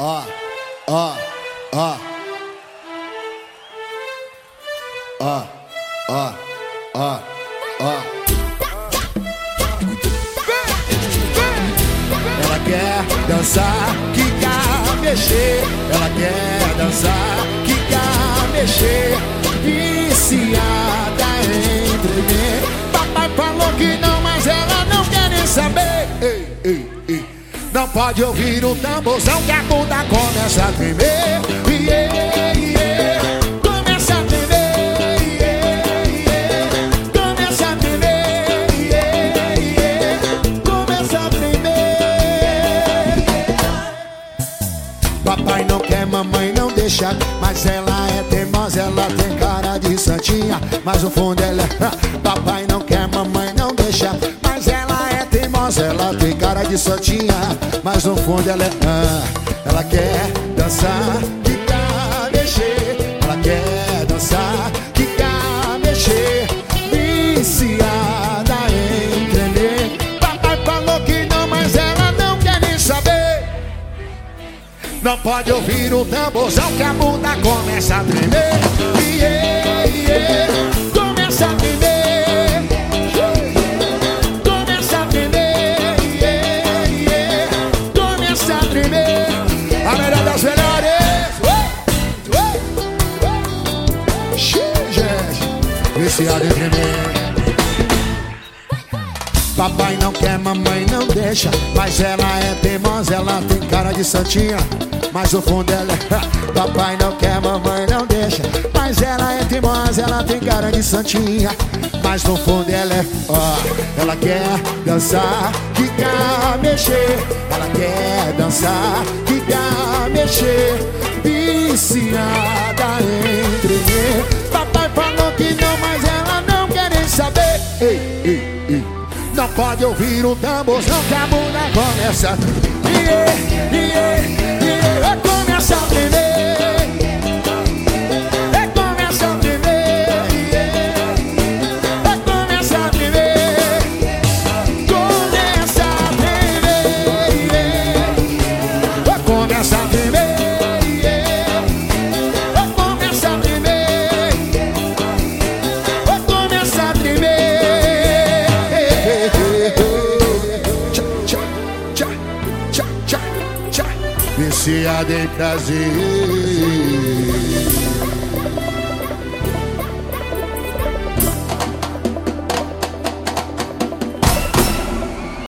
ó, ó, ó. Ó, ó, ó, ó. Ela quer dançar, quicar, mexer. Ela quer dançar, quicar, mexer. Viciada em tremer. Papai falou que não, mas ela não quer nem saber. Ei, ei, ei. Não pode ouvir o tamborzão que a bunda começa a tremer. Começa a tremer. Começa a tremer. Começa a tremer. Papai não quer, mamãe não deixa Mas ela é teimosa, ela tem cara de santinha Mas no fundo ela é Papai não quer, mamãe não deixa cara de santinha Mas no fundo ela é ah, Ela quer dançar, quicar, mexer. Ela quer dançar, quicar, mexer. Viciada em tremer. Papai falou que não, mas ela não quer nem saber. Não pode ouvir o tamborzão que a bunda começa a tremer. Viciado em tremer. Papai não quer, mamãe não deixa Mas ela é teimosa, ela tem cara de santinha. Mas no fundo ela é Papai não quer, mamãe não deixa Mas ela é teimosa, ela tem cara de santinha. Mas no fundo ela é ó, Ela quer dançar, quicar, mexer. Ela quer dançar, quicar, mexer Viciada saber. Ei, ei, ei. Não pode ouvir o tamborzão. Que a bunda começa. Yeah, yeah, Viciada em prazer